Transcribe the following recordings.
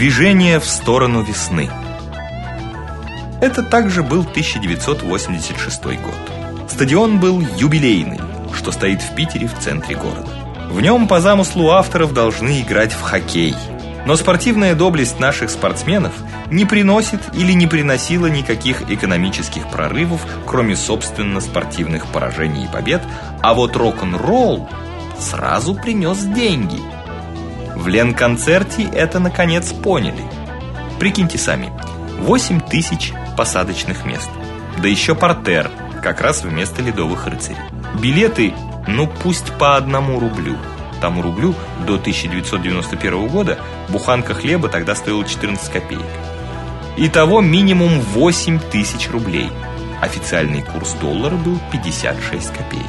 Движение в сторону весны. Это также был 1986 год. Стадион был юбилейный, что стоит в Питере в центре города. В нем по замыслу авторов должны играть в хоккей. Но спортивная доблесть наших спортсменов не приносит или не приносила никаких экономических прорывов, кроме собственно спортивных поражений и побед, а вот рок-н-ролл сразу принес деньги. В Ленконцерте это наконец поняли. Прикиньте сами. 8 тысяч посадочных мест. Да еще портер, как раз вместо ледовых рыцарей. Билеты ну пусть по одному рублю. Тому рублю до 1991 года буханка хлеба тогда стоила 14 копеек. Итого минимум 8 тысяч рублей. Официальный курс доллара был 56 копеек.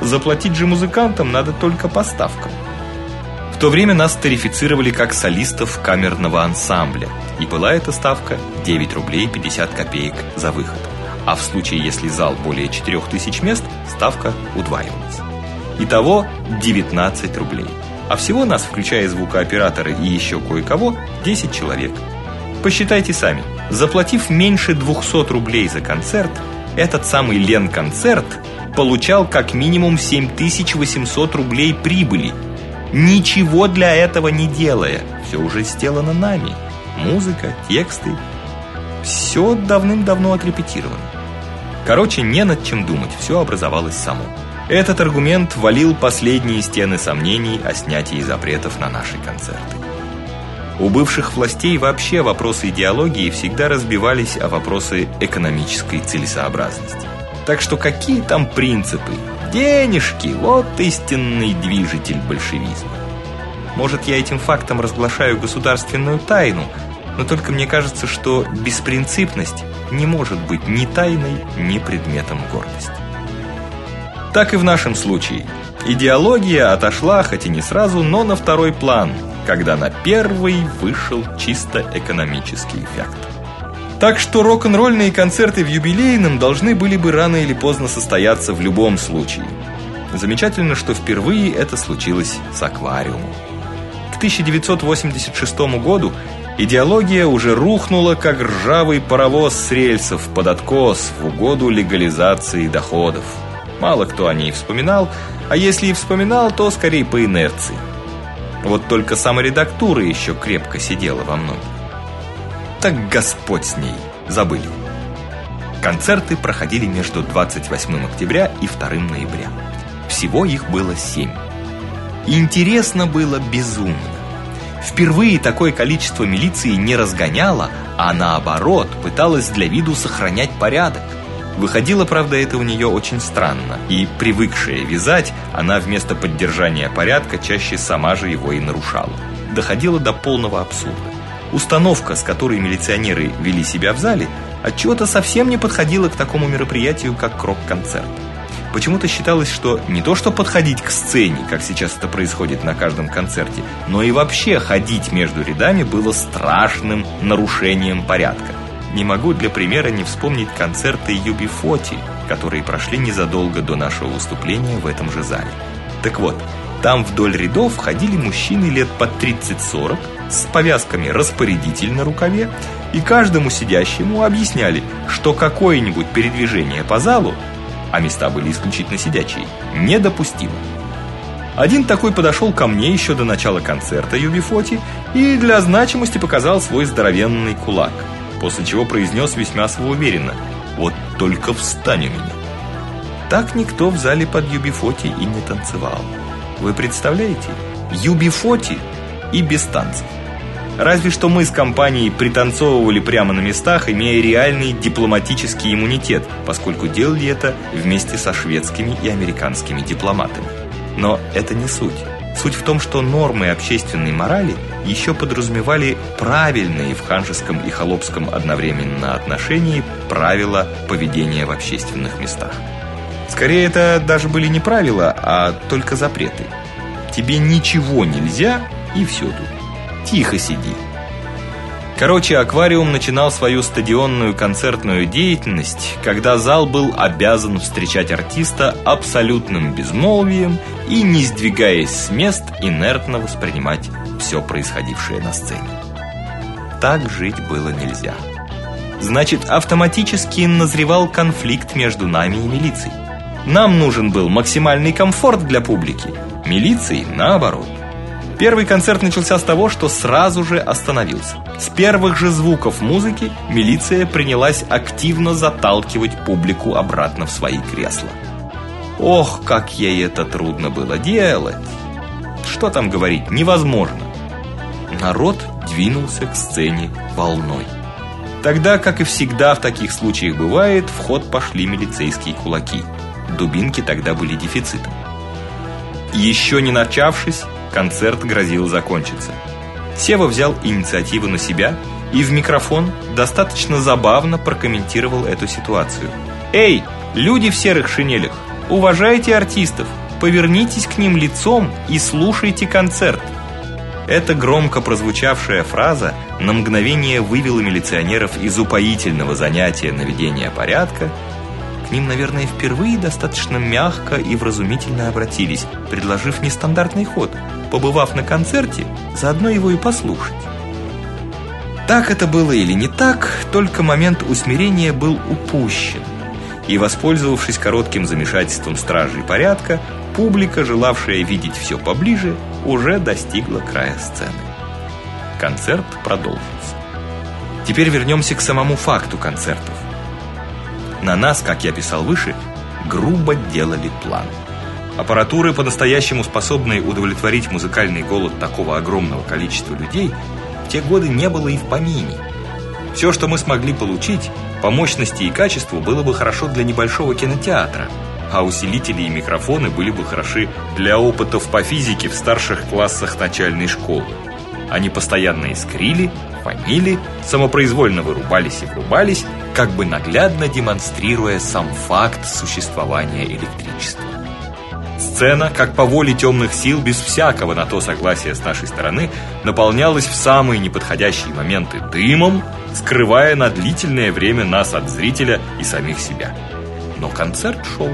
Заплатить же музыкантам надо только по ставкам. То время нас тарифицировали как солистов камерного ансамбля, и была эта ставка 9 рублей 50 копеек за выход а в случае, если зал более 4000 мест, ставка удваивалась. Итого 19 рублей. А всего нас, включая звукооператора и еще кое-кого, 10 человек. Посчитайте сами. Заплатив меньше 200 рублей за концерт, этот самый Лен-концерт получал как минимум 7800 рублей прибыли. Ничего для этого не делая. Все уже сделано нами. Музыка, тексты, все давным-давно отрепетировано. Короче, не над чем думать, все образовалось само. Этот аргумент валил последние стены сомнений о снятии запретов на наши концерты. У бывших властей вообще вопросы идеологии всегда разбивались о вопросы экономической целесообразности. Так что какие там принципы? Денежки вот истинный движитель большевизма. Может, я этим фактом разглашаю государственную тайну, но только мне кажется, что беспринципность не может быть ни тайной, ни предметом гордости. Так и в нашем случае. Идеология отошла, хоть и не сразу, но на второй план, когда на первый вышел чисто экономический эффект. Так что рок-н-ролльные концерты в юбилейном должны были бы рано или поздно состояться в любом случае. Замечательно, что впервые это случилось с аквариумом. К 1986 году Идеология уже рухнула, как ржавый паровоз с рельсов под откос в угоду легализации доходов. Мало кто о ней вспоминал, а если и вспоминал, то скорее по инерции. Вот только саморедактура еще крепко сидела во многих. Так Господь с ней, забыли. Концерты проходили между 28 октября и 2 ноября. Всего их было семь. Интересно было безумно. Впервые такое количество милиции не разгоняло, а наоборот, пыталась для виду сохранять порядок. Выходило, правда, это у нее очень странно, и привыкшая вязать, она вместо поддержания порядка чаще сама же его и нарушала. Доходило до полного абсурда. Установка, с которой милиционеры вели себя в зале, отчего-то совсем не подходила к такому мероприятию, как рок-концерт. Почему-то считалось, что не то что подходить к сцене, как сейчас это происходит на каждом концерте, но и вообще ходить между рядами было страшным нарушением порядка. Не могу для примера не вспомнить концерты Юби Фоти, которые прошли незадолго до нашего выступления в этом же зале. Так вот, там вдоль рядов ходили мужчины лет под 30-40 с повязками распорядитель на рукаве, и каждому сидящему объясняли, что какое-нибудь передвижение по залу а места были исключительно сидячие, недопустимо. Один такой подошел ко мне еще до начала концерта Юбифоти и для значимости показал свой здоровенный кулак, после чего произнес весьма самоуверенно «Вот только встань у меня». Так никто в зале под Юбифоти и не танцевал. Вы представляете? Юбифоти и без танцев. Разве что мы с компанией пританцовывали прямо на местах, имея реальный дипломатический иммунитет, поскольку делали это вместе со шведскими и американскими дипломатами. Но это не суть. Суть в том, что нормы общественной морали еще подразумевали правильные в ханжеском и холопском одновременно отношении правила поведения в общественных местах. Скорее, это даже были не правила, а только запреты. Тебе ничего нельзя, и все тут. Тихо сиди. Короче, аквариум начинал свою стадионную концертную деятельность, когда зал был обязан встречать артиста абсолютным безмолвием и, не сдвигаясь с мест, инертно воспринимать все происходившее на сцене. Так жить было нельзя. Значит, автоматически назревал конфликт между нами и милицией. Нам нужен был максимальный комфорт для публики, милиции наоборот. Первый концерт начался с того, что сразу же остановился. С первых же звуков музыки милиция принялась активно заталкивать публику обратно в свои кресла. Ох, как ей это трудно было делать. Что там говорить, невозможно. Народ двинулся к сцене волной. Тогда, как и всегда в таких случаях бывает, в ход пошли милицейские кулаки. Дубинки тогда были дефицитом. Еще не начавшись, концерт грозил закончиться. Сева взял инициативу на себя и в микрофон достаточно забавно прокомментировал эту ситуацию. «Эй, люди в серых шинелях, уважайте артистов, повернитесь к ним лицом и слушайте концерт». Эта громко прозвучавшая фраза на мгновение вывела милиционеров из упоительного занятия наведения порядка ним, наверное, впервые достаточно мягко и вразумительно обратились, предложив нестандартный ход, побывав на концерте, заодно его и послушать. Так это было или не так, только момент усмирения был упущен. И воспользовавшись коротким замешательством стражей порядка, публика, желавшая видеть все поближе, уже достигла края сцены. Концерт продолжился. Теперь вернемся к самому факту концертов. На нас, как я писал выше, грубо делали план. Аппаратуры, по-настоящему способной удовлетворить музыкальный голод такого огромного количества людей, в те годы не было и в помине. Все, что мы смогли получить, по мощности и качеству, было бы хорошо для небольшого кинотеатра, а усилители и микрофоны были бы хороши для опытов по физике в старших классах начальной школы. Они постоянно искрили, фанили, самопроизвольно вырубались и врубались, как бы наглядно демонстрируя сам факт существования электричества. Сцена, как по воле темных сил, без всякого на то согласия с нашей стороны, наполнялась в самые неподходящие моменты дымом, скрывая на длительное время нас от зрителя и самих себя. Но концерт шел.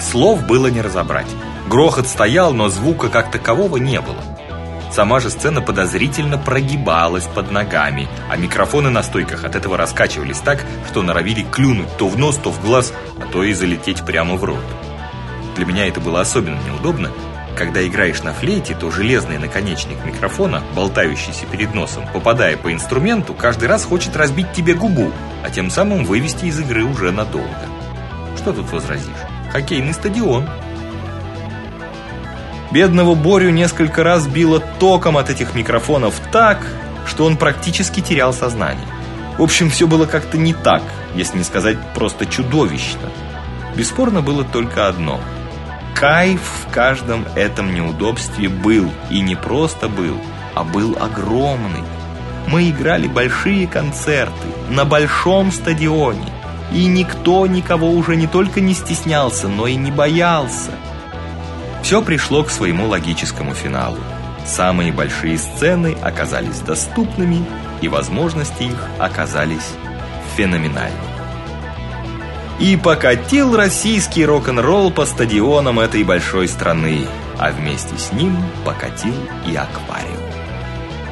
Слов было не разобрать. Грохот стоял, но звука как такового не было. Сама же сцена подозрительно прогибалась под ногами, а микрофоны на стойках от этого раскачивались так, что норовили клюнуть то в нос, то в глаз, а то и залететь прямо в рот. Для меня это было особенно неудобно. Когда играешь на флейте, то железный наконечник микрофона, болтающийся перед носом, попадая по инструменту, каждый раз хочет разбить тебе губу, а тем самым вывести из игры уже надолго. Что тут возразишь? Хоккейный стадион – Бедного Борю несколько раз било током от этих микрофонов так, что он практически терял сознание. В общем, все было как-то не так, если не сказать просто чудовищно. Бесспорно было только одно. Кайф в каждом этом неудобстве был, и не просто был, а был огромный. Мы играли большие концерты на большом стадионе, и никто никого уже не только не стеснялся, но и не боялся. Все пришло к своему логическому финалу. Самые большие сцены оказались доступными, и возможности их оказались феноменальными. И покатил российский рок-н-ролл по стадионам этой большой страны, а вместе с ним покатил и аквариум.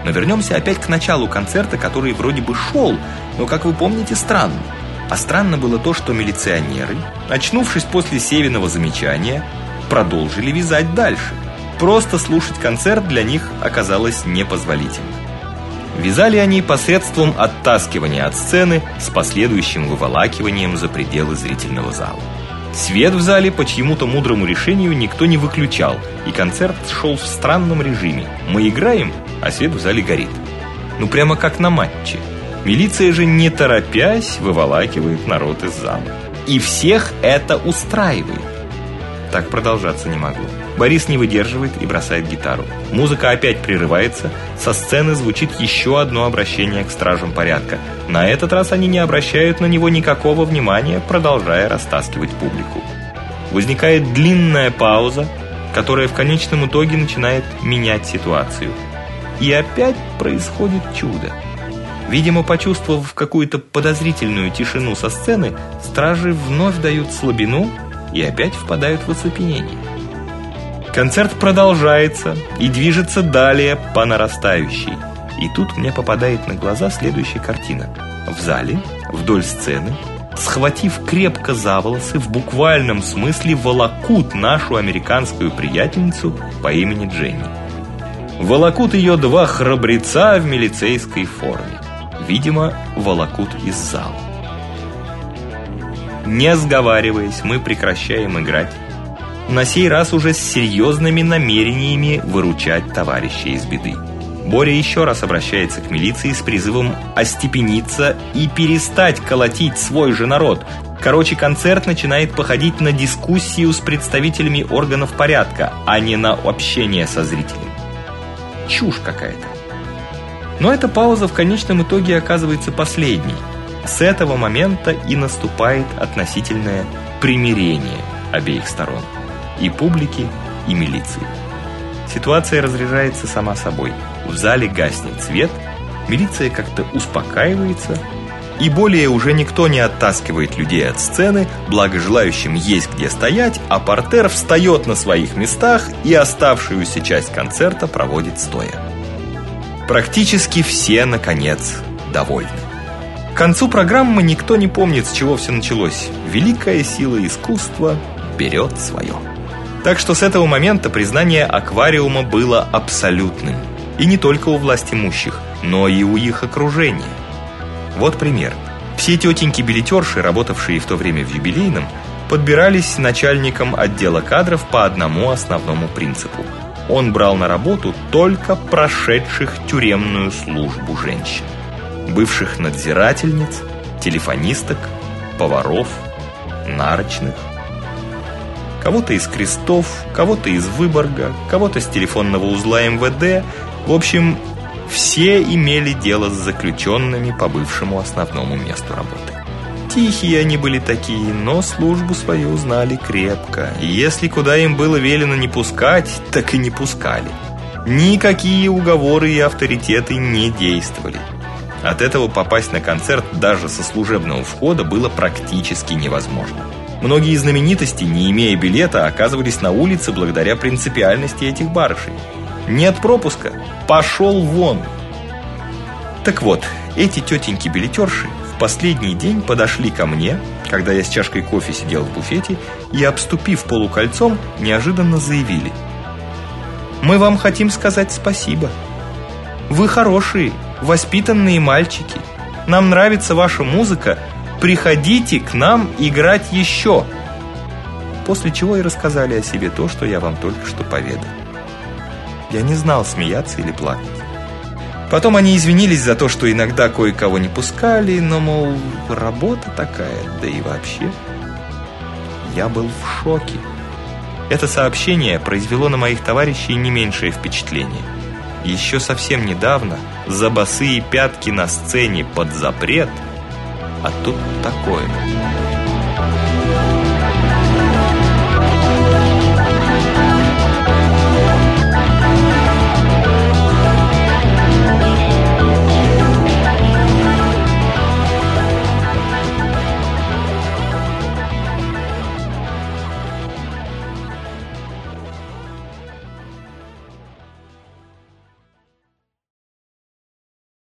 Но вернемся опять к началу концерта, который вроде бы шел, но, как вы помните, странно. А странно было то, что милиционеры, очнувшись после Севиного замечания, продолжили вязать дальше. Просто слушать концерт для них оказалось непозволительно. Вязали они посредством оттаскивания от сцены с последующим выволакиванием за пределы зрительного зала. Свет в зале по чьему-то мудрому решению никто не выключал, и концерт шел в странном режиме. Мы играем, а свет в зале горит. Ну прямо как на матче. Милиция же не торопясь выволакивает народ из зала. И всех это устраивает. Так продолжаться не могло. Борис не выдерживает и бросает гитару. Музыка опять прерывается. Со сцены звучит еще одно обращение к стражам порядка. На этот раз они не обращают на него никакого внимания, продолжая растаскивать публику. Возникает длинная пауза, которая в конечном итоге начинает менять ситуацию. И опять происходит чудо. Видимо, почувствовав какую-то подозрительную тишину со сцены, стражи вновь дают слабину и опять впадают в оцепенение. Концерт продолжается и движется далее по нарастающей. И тут мне попадает на глаза следующая картина. В зале, вдоль сцены, схватив крепко за волосы, в буквальном смысле волокут нашу американскую приятельницу по имени Дженни. Волокут ее два храбреца в милицейской форме. Видимо, волокут из зала. Не сговариваясь, мы прекращаем играть. На сей раз уже с серьезными намерениями выручать товарища из беды. Боря еще раз обращается к милиции с призывом остепениться и перестать колотить свой же народ. Короче, концерт начинает походить на дискуссию с представителями органов порядка, а не на общение со зрителем. Чушь какая-то. Но эта пауза в конечном итоге оказывается последней. С этого момента и наступает относительное примирение обеих сторон. И публики, и милиции. Ситуация разряжается сама собой. В зале гаснет свет, милиция как-то успокаивается, и более уже никто не оттаскивает людей от сцены, благо желающим есть где стоять, а портер встает на своих местах и оставшуюся часть концерта проводит стоя. Практически все, наконец, довольны. К концу программы никто не помнит, с чего все началось. Великая сила искусства берет свое. Так что с этого момента признание аквариума было абсолютным. И не только у власть имущих, но и у их окружения. Вот пример. Все тетеньки-билетерши, работавшие в то время в юбилейном, подбирались начальником отдела кадров по одному основному принципу. Он брал на работу только прошедших тюремную службу женщин. Бывших надзирательниц, телефонисток, поваров, нарочных, Кого-то из Крестов, кого-то из Выборга, кого-то с телефонного узла МВД. В общем, все имели дело с заключенными по бывшему основному месту работы. Тихие они были такие, но службу свою знали крепко. И если куда им было велено не пускать, так и не пускали. Никакие уговоры и авторитеты не действовали. От этого попасть на концерт даже со служебного входа было практически невозможно. Многие знаменитости, не имея билета, оказывались на улице благодаря принципиальности этих барышей. Нет пропуска. Пошел вон. Так вот, эти тетеньки-билетерши в последний день подошли ко мне, когда я с чашкой кофе сидел в буфете, и, обступив полукольцом, неожиданно заявили. «Мы вам хотим сказать спасибо. Вы хорошие, воспитанные мальчики. Нам нравится ваша музыка, приходите к нам играть еще. После чего и рассказали о себе то, что я вам только что поведал. Я не знал, смеяться или плакать. Потом они извинились за то, что иногда кое-кого не пускали, но, мол, работа такая, да и вообще. Я был в шоке. Это сообщение произвело на моих товарищей не меньшее впечатление еще совсем недавно за босые пятки на сцене под запрет, а тут такое.